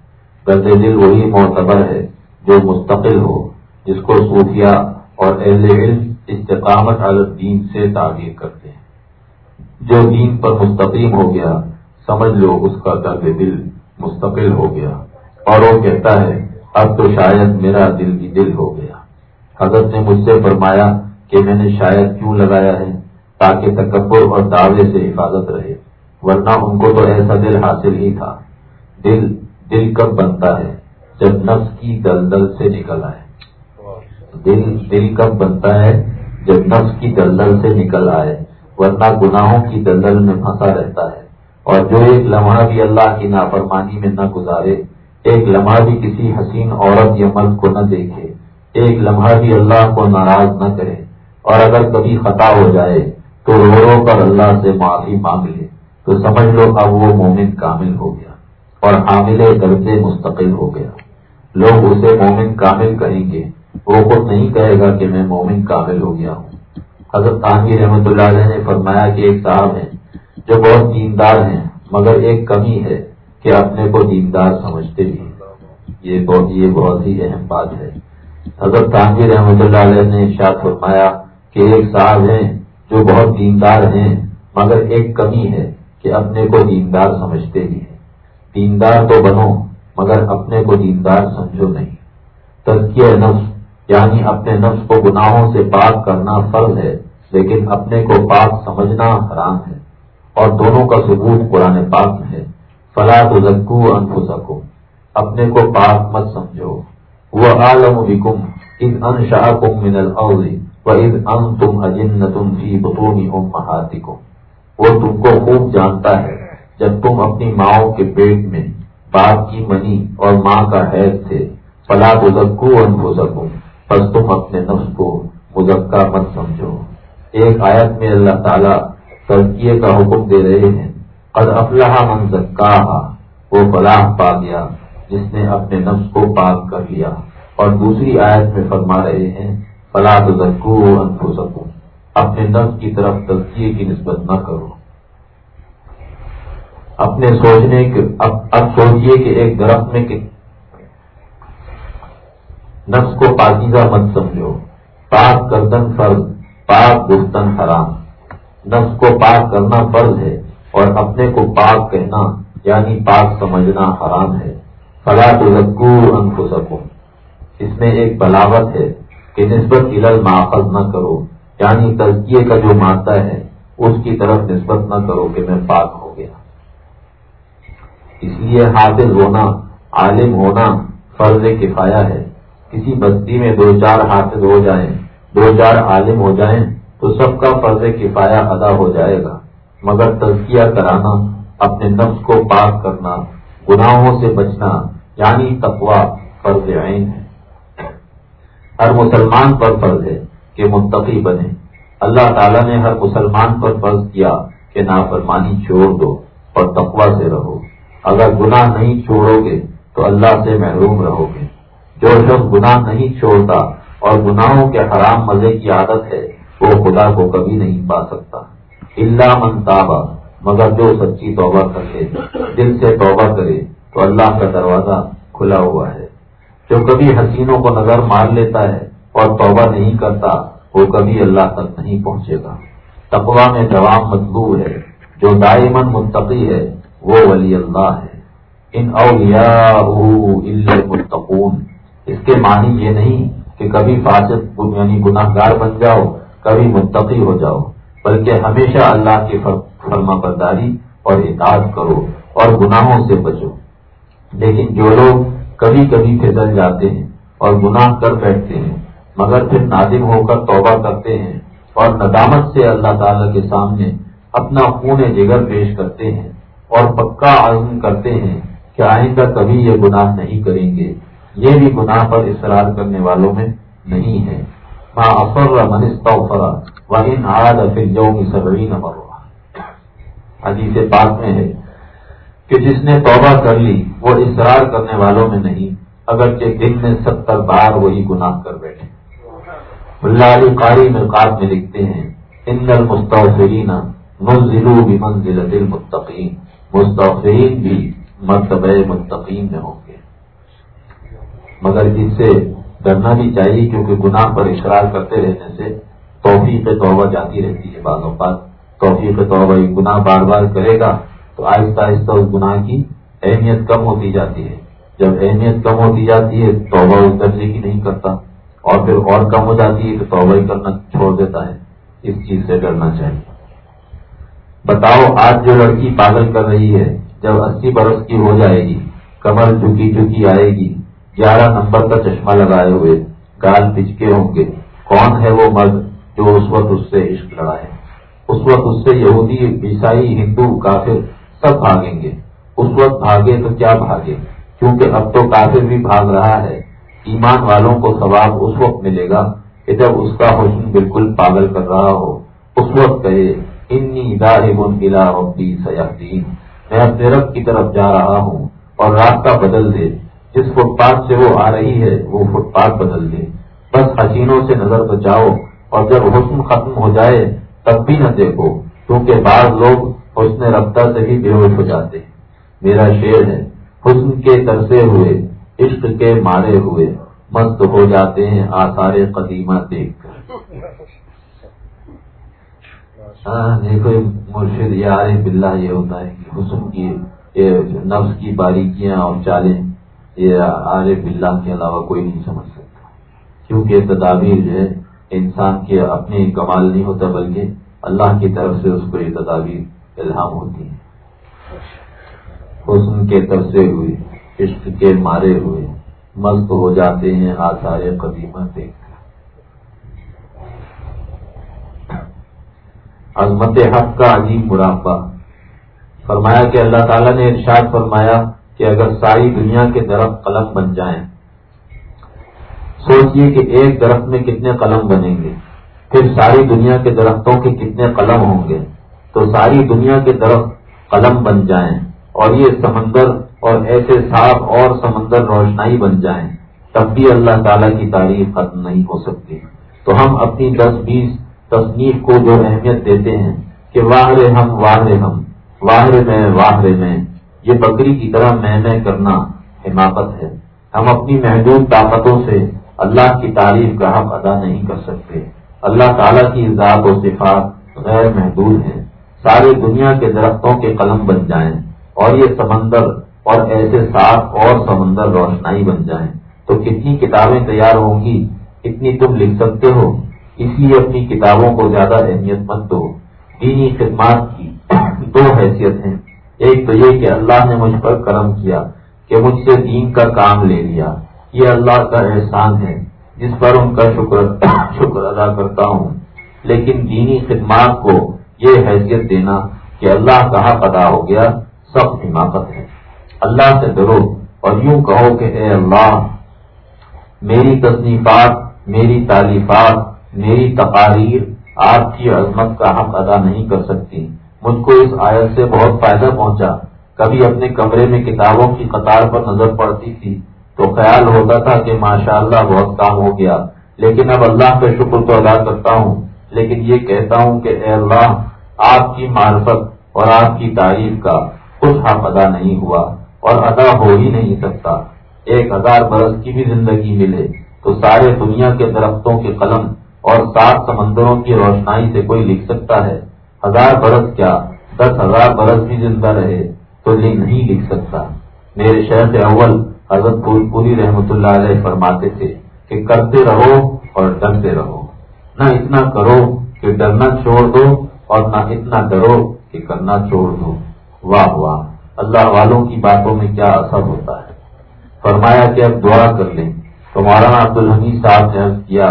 درد دل وہی معتبر ہے جو مستقل ہو، جس کو صوفیہ اور اہل علم استقامت دین سے تعبیر کرتے ہیں۔ جو دین پر مستقیم ہو گیا، سمجھ لو اس کا درد دل مستقل ہو گیا۔ اور وہ کہتا ہے اب تو شاید میرا دل بھی دل ہو گیا۔ حضرت نے مجھ سے فرمایا کہ میں نے شاید کیوں لگایا ہے تاکہ تکبر اور دعوے سے حفاظت رہے، ورنہ ان کو تو ایسا دل حاصل ہی تھا۔ دل دل کب بنتا ہے؟ جب نفس کی دلدل سے نکل آئے۔ دل دل کب بنتا ہے؟ جب نفس کی دلدل سے نکل آئے، ورنہ گناہوں کی دلدل میں پھنسا رہتا ہے۔ اور جو ایک لمحہ بھی اللہ کی نافرمانی میں نہ گزارے ایک لمحہ بھی کسی حسین عورت یا مرد کو نہ دیکھے، ایک لمحہ بھی اللہ کو ناراض نہ کرے۔ اور اگر کبھی خطا ہو جائے، تو رو رو کر اللہ سے معافی مانگ لے۔ تو سمجھ لو اب وہ مومن کامل ہو گیا اور حامل درد مستقل ہو گیا۔ لوگ اسے مومن کامل کہیں گے۔ وہ خود نہیں کہے گا کہ میں مومن کامل ہو گیا ہوں۔ حضرت تانگی رحمت اللہ علیہ نے فرمایا کہ ایک صاحب ہیں جو بہت دیندار ہیں، مگر ایک کمی ہے۔ کہ اپنے کو دیندار سمجھتے بھی یہ بہت یہ بہت ہی اہم بات ہے۔ حضرت تانگی رحمت اللہ علیہ نے شاید فرمایا کہ ایک صاحب ہیں جو بہت دیندار ہیں، مگر ایک کمی ہے کہ اپنے کو دیندار سمجھتے ہی ہیں۔ دیندار تو بنو، مگر اپنے کو دیندار سمجھو نہیں۔ تزکیہ نفس یعنی اپنے نفس کو گناہوں سے پاک کرنا فرض ہے، لیکن اپنے کو پاک سمجھنا حرام ہے۔ اور دونوں کا ثبوت قرآن پاک میں ہے۔ فلاں تو زکو سکو اپنے کو پاک مت سمجھو۔ وہ عالم بکم ان ان شاہ کم من الز و ان ان تم اجن تم فی بطونی ام وہ تم کو خوب جانتا ہے، جب تم اپنی ماؤں کے پیٹ میں باپ کی منی اور ماں کا حید تھے۔ فلا بزکو ان بزکو بس تم اپنے نفس کو مزکا مت سمجھو۔ ایک آیت میں اللہ تعالیٰ ترکیے کا حکم دے رہے ہیں۔ قد افلاح من زکا وہ فلاح پا گیا جس نے اپنے نفس کو پاک کر لیا۔ اور دوسری آیت میں فرما رہے ہیں فلاح زکو ان اپنے نفس کی طرف تزکیے کی نسبت نہ کرو۔ اپنے سوچنے کے اب اب سوچیے کہ ایک درخت میں نفس کو پاکیزہ مت سمجھو۔ پاک کردن فرض پاک گفتن حرام۔ نفس کو پاک کرنا فرض ہے۔ اور اپنے کو پاک کہنا یعنی پاک سمجھنا حرام ہے۔ فلا تو رکو ان کو سکوں اس میں ایک بلاوت ہے کہ نسبت علل ماخذ نہ کرو۔ یعنی تزکیے کا جو مانتا ہے، اس کی طرف نسبت نہ کرو کہ میں پاک ہو گیا۔ اس لیے حافظ ہونا، عالم ہونا فرض کفایا ہے۔ کسی بستی میں دو چار حافظ ہو جائیں، دو چار عالم ہو جائیں، تو سب کا فرض کفایا ادا ہو جائے گا۔ مگر تزکیہ کرانا، اپنے نفس کو پاک کرنا، گناہوں سے بچنا یعنی تقوا فرض عین ہے۔ ہر مسلمان پر فرض ہے کہ متقی بنے۔ اللہ تعالیٰ نے ہر مسلمان پر فرض کیا کہ نافرمانی چھوڑ دو اور تقوا سے رہو۔ اگر گناہ نہیں چھوڑو گے تو اللہ سے محروم رہو گے۔ جو شخص گناہ نہیں چھوڑتا اور گناہوں کے حرام مزے کی عادت ہے، وہ خدا کو کبھی نہیں پا سکتا۔ اللہ منتابہ مگر جو سچی توبہ کر لے دل سے توبہ کرے، تو اللہ کا دروازہ کھلا ہوا ہے۔ جو کبھی حسینوں کو نظر مار لیتا ہے اور توبہ نہیں کرتا، وہ کبھی اللہ تک نہیں پہنچے گا۔ تقوا میں جواب مطلوب ہے۔ جو دائمن منتقی ہے، وہ ولی اللہ ہے۔ ان اولیاء متقون اس کے معنی یہ نہیں کہ کبھی فاسد یعنی گناہ گار بن جاؤ، کبھی متقی ہو جاؤ۔ بلکہ ہمیشہ اللہ کی فرما برداری اور اطاعت کرو اور گناہوں سے بچو۔ لیکن جو لوگ کبھی کبھی پھسل جاتے ہیں اور گناہ کر بیٹھتے ہیں، مگر پھر نادم ہو کر توبہ کرتے ہیں اور ندامت سے اللہ تعالی کے سامنے اپنا خون جگر پیش کرتے ہیں اور پکا عزم کرتے ہیں کہ آئندہ کبھی یہ گناہ نہیں کریں گے۔ یہ بھی گناہ پر اصرار کرنے والوں میں نہیں ہے۔ ماں افر منستا فرا وہی ناراض افر جو سبری حدیث پاک میں ہے کہ جس نے توبہ کر لی، وہ اصرار کرنے والوں میں نہیں، اگرچہ دن میں ستر بار وہی گناہ کر بیٹھے۔ اللہ علی قاری مرکات میں لکھتے ہیں، ان المستفرین منزلو بھی منزل دل مستقین مستفرین بھی مرتبہ متقین میں ہوں گے۔ مگر اس سے ڈرنا بھی چاہیے، کیونکہ گناہ پر اشرار کرتے رہنے سے توفیق توبہ جاتی رہتی ہے بعض اوقات۔ توفیق توبہ گناہ بار بار کرے گا تو آہستہ آہستہ اس گناہ کی اہمیت کم ہوتی جاتی ہے۔ جب اہمیت کم ہوتی جاتی ہے، توبہ اس درجے کی نہیں کرتا۔ اور پھر اور کم ہو جاتی ہے تو توبہ ہی کرنا چھوڑ دیتا ہے۔ اس چیز سے ڈرنا چاہیے۔ بتاؤ، آج جو لڑکی پاگل کر رہی ہے، جب اسی برس کی ہو جائے گی، کمر جھکی جھکی آئے گی گیارہ نمبر کا چشمہ لگائے ہوئے گال پچکے ہوں گے۔ کون ہے وہ مرد جو اس وقت اس سے عشق لڑا ہے؟ اس وقت اس سے یہودی، عیسائی، ہندو، کافر سب بھاگیں گے۔ اس وقت بھاگے تو کیا بھاگے؟ کیونکہ اب تو کافر بھی بھاگ رہا ہے۔ ایمان والوں کو ثواب اس وقت ملے گا کہ جب اس کا حسن بالکل پاگل کر رہا ہو۔ اس وقت کہے، انی ربی سیاحتی میں اپنے رب کی طرف جا رہا ہوں اور راستہ بدل دے۔ جس فٹ پاتھ سے وہ آ رہی ہے، وہ فٹ پاتھ بدل دے۔ بس حسینوں سے نظر بچاؤ اور جب حسن ختم ہو جائے، تب بھی نہ دیکھو، کیونکہ بعض لوگ حسن رفتہ سے بھی بے ہوش ہو جاتے۔ میرا شعر ہے، حسن کے ترسے ہوئے، عشق کے مارے ہوئے۔ مست ہو جاتے ہیں آثار قدیمہ دیکھ کر۔ ہاں، دیکھو مرشد یار بلّہ یہ ہوتا ہے کہ حسن کی نفس کی باریکیاں اور چالیں۔ یہ آر بلّہ کے علاوہ کوئی نہیں سمجھ سکتا۔ کیونکہ تدابیر جو ہے، انسان کے اپنے کمال نہیں ہوتا، بلکہ اللہ کی طرف سے اس کو یہ تدابیر، الہام ہوتی ہیں۔ حسن کے ترسے ہوئے، عشق کے مارے ہوئے، مست ہو جاتے ہیں آثار قدیمہ دیکھ عظمت حق کا عجیب مراقبہ۔ فرمایا کہ اللہ تعالیٰ نے ارشاد فرمایا کہ اگر ساری دنیا کے درخت قلم بن جائیں، سوچئے کہ ایک درخت میں کتنے قلم بنیں گے، پھر ساری دنیا کے درختوں کے کتنے قلم ہوں گے، تو ساری دنیا کے درخت قلم بن جائیں اور یہ سمندر اور ایسے صاف اور سمندر روشنائی بن جائیں، تب بھی اللہ تعالیٰ کی تعریف ختم نہیں ہو سکتی۔ تو ہم اپنی دس بیس تصنیف کو جو اہمیت دیتے ہیں کہ واہر ہم واہر ہم واہر میں واہر میں یہ بکری کی طرح میں کرنا حماقت ہے۔ ہم اپنی محدود طاقتوں سے اللہ کی تعریف کا حق ادا نہیں کر سکتے۔ اللہ تعالیٰ کی ذات و صفات غیر محدود ہیں۔ ساری دنیا کے درختوں کے قلم بن جائیں اور یہ سمندر اور ایسے صاف اور سمندر روشنائی بن جائیں۔ تو کتنی کتابیں تیار ہوں گی؟ اتنی تم لکھ سکتے ہو۔ اس لیے اپنی کتابوں کو زیادہ اہمیت مت دو۔ دینی خدمات کی دو حیثیت ہیں۔ ایک تو یہ کہ اللہ نے مجھ پر کرم کیا کہ مجھ سے دین کا کام لے لیا۔ یہ اللہ کا احسان ہے، جس پر ان کا شکر شکر ادا کرتا ہوں۔ لیکن دینی خدمات کو یہ حیثیت دینا کہ اللہ کا حق ادا ہو گیا سب حماقت ہے۔ اللہ سے ڈرو اور یوں کہو کہ اے اللہ، میری تصنیفات، میری تعلیفات میری تقاریر آپ کی عظمت کا حق ادا نہیں کر سکتی۔ مجھ کو اس آیت سے بہت فائدہ پہنچا۔ کبھی اپنے کمرے میں کتابوں کی قطار پر نظر پڑتی تھی تو خیال ہوتا تھا کہ ماشاء اللہ بہت کام ہو گیا۔ لیکن اب اللہ کا شکر تو ادا کرتا ہوں۔ لیکن یہ کہتا ہوں کہ اے اللہ، آپ کی معرفت اور آپ کی تعریف کا کچھ حق ادا نہیں ہوا اور ادا ہو ہی نہیں سکتا۔ ایک ہزار برس کی بھی زندگی ملے تو سارے دنیا کے درختوں کے قلم اور سات سمندروں کی روشنائی سے کوئی لکھ سکتا ہے۔ ہزار برس کیا، دس ہزار برس بھی زندہ رہے تو نہیں لکھ سکتا۔ میرے شہر اول حضرت پوری رحمت اللہ علیہ فرماتے تھے کہ کرتے رہو اور ڈرتے رہو۔ نہ اتنا کرو کہ ڈرنا چھوڑ دو اور نہ اتنا ڈرو کہ کرنا چھوڑ دو۔ واہ واہ، اللہ والوں کی باتوں میں کیا اثر ہوتا ہے؟ فرمایا کہ اب دعا کر لیں۔ تو مولانا عبد الحمید صاحب نے کیا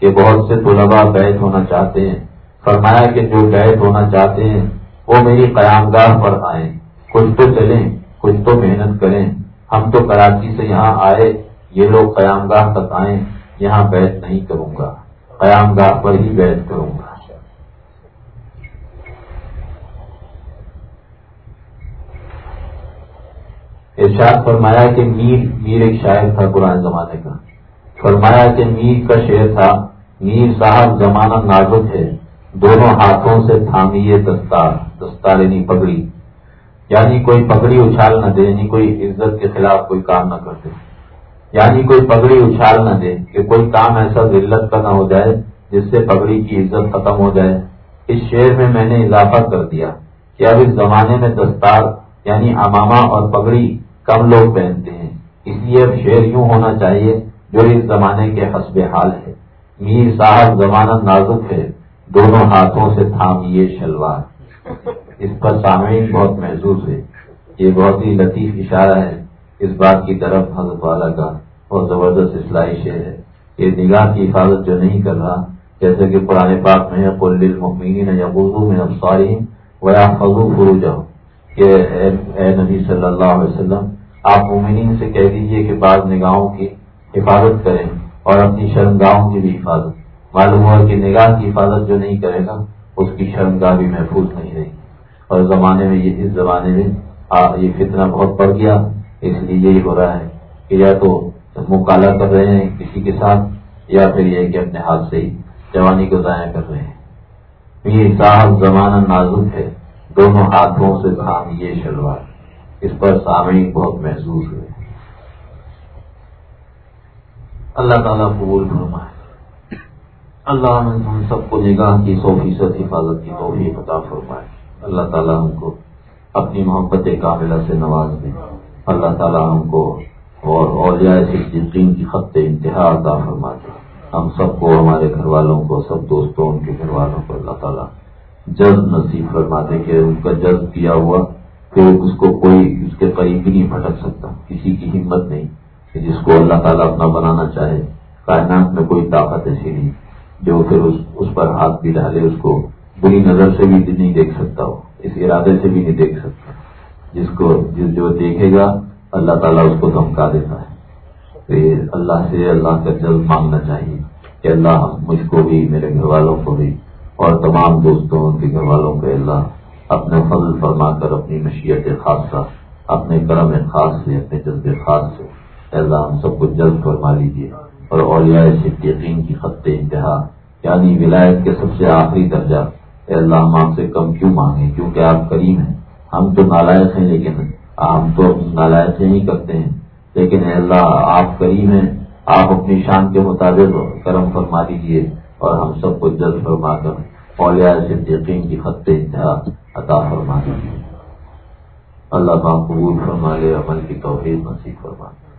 کہ بہت سے طلبا بیت ہونا چاہتے ہیں۔ فرمایا کہ جو بیت ہونا چاہتے ہیں، وہ میری قیام گاہ پر آئیں۔ کچھ تو چلیں، کچھ تو محنت کریں۔ ہم تو کراچی سے یہاں آئے، یہ لوگ قیام گاہ تک آئیں، یہاں بیت نہیں کروں گا۔ قیام گاہ پر ہی بیٹھ کروں گا۔ ارشاد فرمایا کہ میر میر ایک شاعر تھا پرانے زمانے کا۔ فرمایا کہ میر کا شعر تھا، میر صاحب زمانہ نازک ہے۔ دونوں ہاتھوں سے تھامیے دستار دستار یعنی پگڑی۔ یعنی کوئی پگڑی اچھال نہ دے یعنی کوئی عزت کے خلاف کوئی کام نہ کرتے یعنی کوئی پگڑی اچھال نہ دے کہ کوئی کام ایسا ذلت کا نہ ہو جائے جس سے پگڑی کی عزت ختم ہو جائے۔ اس شعر میں میں نے اضافہ کر دیا کہ اب اس زمانے میں دستار یعنی امامہ اور پگڑی کم لوگ پہنتے ہیں۔ اس لیے اب شعر یوں ہونا چاہیے جو اس زمانے کے حسب حال ہے۔ میر صاحب زمانہ نازک ہے۔ دونوں ہاتھوں سے تھام یہ شلوار۔ اس پر سامعین بہت محسوس ہے یہ بہت ہی لطیف اشارہ ہے۔ اس بات کی طرف حضرت والا کا بہت زبردست اصلاحی شعر ہے۔ یہ نگاہ کی حفاظت جو نہیں کر رہا، جیسے کہ پرانے پاک میں قل یا اردو میں افساری و یا فرو جاؤ کہ اے نبی صلی اللہ علیہ وسلم، آپ مومنین سے کہہ دیجیے کہ بعض نگاہوں کی حفاظت کریں اور اپنی شرمگاہوں کی بھی حفاظت معلوم ہوا کہ نگاہ کی حفاظت جو نہیں کرے گا، اس کی شرمگاہ بھی محفوظ نہیں رہی اور زمانے میں یہ اس زمانے میں یہ فتنہ بہت پڑ گیا، اس لیے یہی ہو رہا ہے کہ یا تو مکالا کر رہے ہیں کسی کے ساتھ، یا پھر یہ کہ اپنے ہاتھ سے ہی جوانی کو ضائع کر رہے ہیں۔ یہ صاحب زمانہ نازک ہے، دونوں ہاتھوں سے کام یہ شلوار۔ اس پر سامعین بہت محسوس ہوئے۔ اللہ تعالیٰ قبول فرمائے۔ اللہ ہم سب کو نگاہ کی سو فیصد حفاظت کی توفیق عطا فرمائے۔ اللہ تعالیٰ ہم کو اپنی محبت کاملہ سے نواز دیں اللہ تعالیٰ ہم کو اور اولیاء صدیقین کی خط انتہا عطا فرما دے ہم سب کو ہمارے گھر والوں کو، سب دوستوں ان کے گھر والوں کو اللہ تعالیٰ جذب نصیب فرما دے کہ ان کا جذب کیا ہوا کہ اس کو کوئی اس کے قریب نہیں بھٹک سکتا۔ کسی کی ہمت نہیں کہ جس کو اللہ تعالیٰ اپنا بنانا چاہے۔ کائنات میں کوئی طاقت ایسی نہیں۔ جو پھر اس اس پر ہاتھ بھی ڈالے، اس کو بری نظر سے بھی نہیں دیکھ سکتا ہو اس ارادے سے بھی نہیں دیکھ سکتا۔ جس کو جس جو دیکھے گا، اللہ تعالیٰ اس کو دھمکا دیتا ہے۔ تو یہ اللہ سے اللہ کا جلد مانگنا چاہیے کہ اللہ مجھ کو بھی، میرے گھر والوں کو بھی، اور تمام دوستوں کے گھر والوں کو اللہ اپنے فضل فرما کر، اپنی مشیت خاصہ، اپنے کرم خاص سے، اپنے جذب خاص سے اللہ ہم سب کو جلد فرما لیجیے۔ اور اولیاء صدیقین کی خط انتہا یعنی ولایت کے سب سے آخری درجہ۔ اے اللہ، ہم آپ سے کم کیوں مانگے کیونکہ آپ کریم ہیں۔ ہم تو نالائق ہیں، لیکن ہم تو نالائق نہیں کرتے ہیں۔ لیکن اے اللہ، آپ کریم ہیں۔ آپ اپنی شان کے مطابق کرم فرما دیجیے اور ہم سب کو جلد فرما کر اولیاء صدیقین کی خط انتہا عطا فرما دیجیے اللہ پاک قبول فرما لے، عمل کی توحید نصیب فرما۔ دے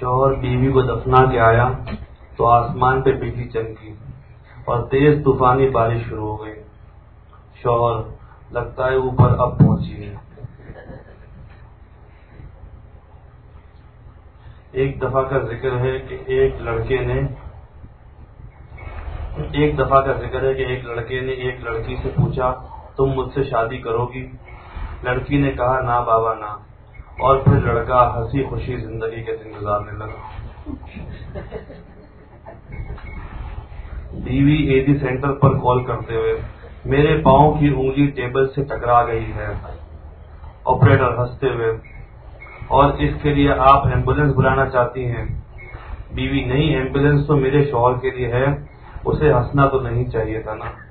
شوہر بیوی کو دفنا کے آیا تو آسمان پہ بجلی چمکی اور تیز طوفانی بارش شروع ہو گئی۔ شوہر لگتا ہے اوپر اب پہنچی ہے۔ ایک دفعہ کا ذکر ہے کہ ایک لڑکے نے ایک دفعہ کا ذکر ہے کہ ایک لڑکے نے ایک لڑکی سے پوچھا، تم مجھ سے شادی کرو گی؟ لڑکی نے کہا، نہ بابا، نہ۔ اور پھر لڑکا ہنسی خوشی زندگی کے دن گزارنے لگا۔ بیوی اے ڈی سینٹر پر کال کرتے ہوئے میرے پاؤں کی انگلی ٹیبل سے ٹکرا گئی ہے۔ آپریٹر ہنستے ہوئے۔ اور اس کے لیے آپ ایمبولینس بلانا چاہتی ہیں۔ بیوی، نہیں، ایمبولینس تو میرے شوہر کے لیے ہے۔ اسے ہنسنا تو نہیں چاہیے تھا نا۔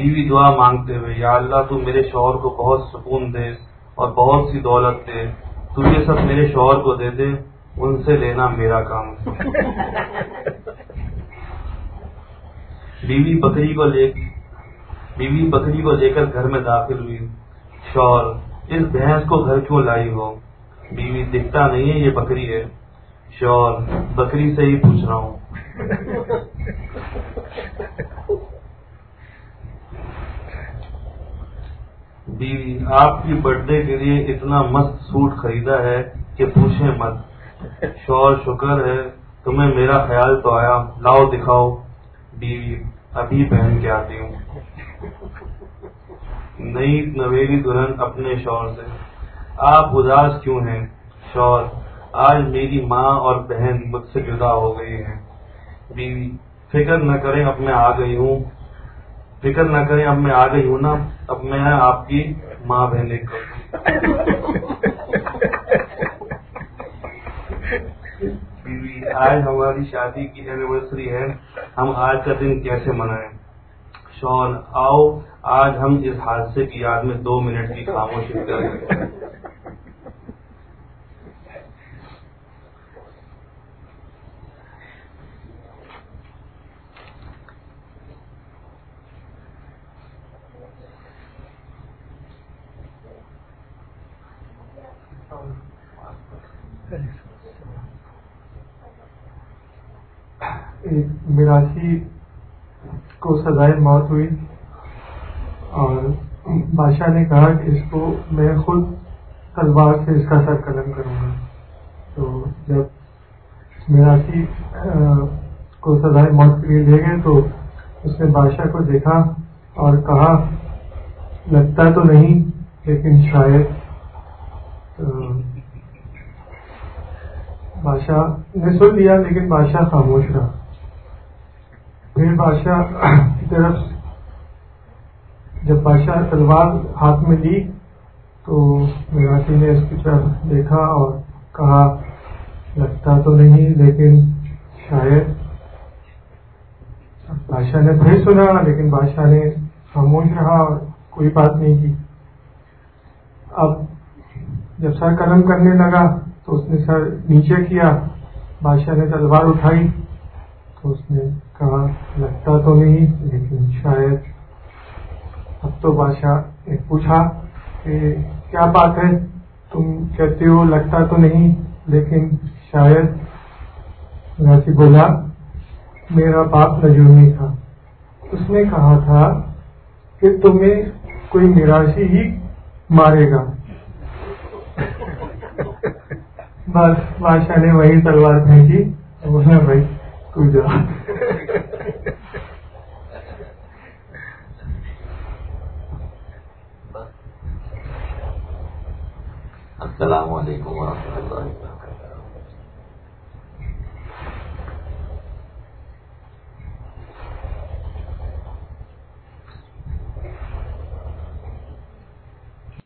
بیوی دعا مانگتے ہوئے یا اللہ تو میرے شوہر کو بہت سکون دے اور بہت سی دولت دے تو یہ سب میرے شوہر کو دے دے ان سے لینا میرا کام بیوی بکری کو لے بیوی بکری کو لے کر گھر میں داخل ہوئی۔ شوہر اس بھینس کو گھر کیوں لائی ہو؟ بیوی دکھتا نہیں ہے یہ بکری ہے۔ شور بکری سے ہی پوچھ رہا ہوں۔ بیوی آپ کی برتھ ڈے کے لیے اتنا مست سوٹ خریدا ہے کہ پوچھیں مت۔ شور شکر ہے۔ تمہیں میرا خیال تو آیا۔ لاؤ دکھاؤ۔ بیوی، ابھی پہن کے آتی ہوں۔ نئی نویلی دلہن اپنے شور سے۔ آپ اداس کیوں ہیں؟ شور، آج میری ماں اور بہن مجھ سے جدا ہو گئی ہیں۔ بیوی، فکر نہ کریں اب میں آ گئی ہوں۔ فکر نہ کریں اب میں آ گئی ہوں نا۔ اب میں آپ کی ماں بہن بیوی، آج ہماری شادی کی اینیورسری ہے۔ ہم آج کا دن کیسے منائیں؟ شون، آؤ، آج ہم اس حادثے کی یاد میں دو منٹ کی خاموشی کریں میراسی کو سزائے موت ہوئی اور بادشاہ نے کہا کہ اس کو میں خود تلوار سے اس کا سر قلم کروں گا۔ تو جب میراسی کو سزائے موت کے لیے لے گئے تو اس نے بادشاہ کو دیکھا اور کہا، لگتا تو نہیں لیکن شاید بادشاہ نے سن لیا لیکن بادشاہ خاموش رہا۔ پھر بادشاہ کی طرف جب بادشاہ تلوار ہاتھ میں لی تو میراسی نے اس کی طرف دیکھا اور کہا، لگتا تو نہیں لیکن شاید بادشاہ نے پھر سنا، لیکن بادشاہ نے خاموش رہا اور کوئی بات نہیں کی۔ اب جب سر قلم کرنے لگا تو اس نے سر نیچے کیا، بادشاہ نے تلوار اٹھائی تو اس نے کہا، لگتا تو نہیں، لیکن شاید اب تو بادشاہ نے پوچھا کہ کیا بات ہے؟ تم کہتے ہو لگتا تو نہیں، لیکن شاید ایسی بولا، میرا باپ نجومی تھا۔ اس نے کہا تھا کہ تمہیں کوئی نراشی ہی مارے گا۔ بس بادشاہ نے وہی تلوار پھینکی بولا بھائی تو السلام علیکم ورحمۃ اللہ وبرکاتہ۔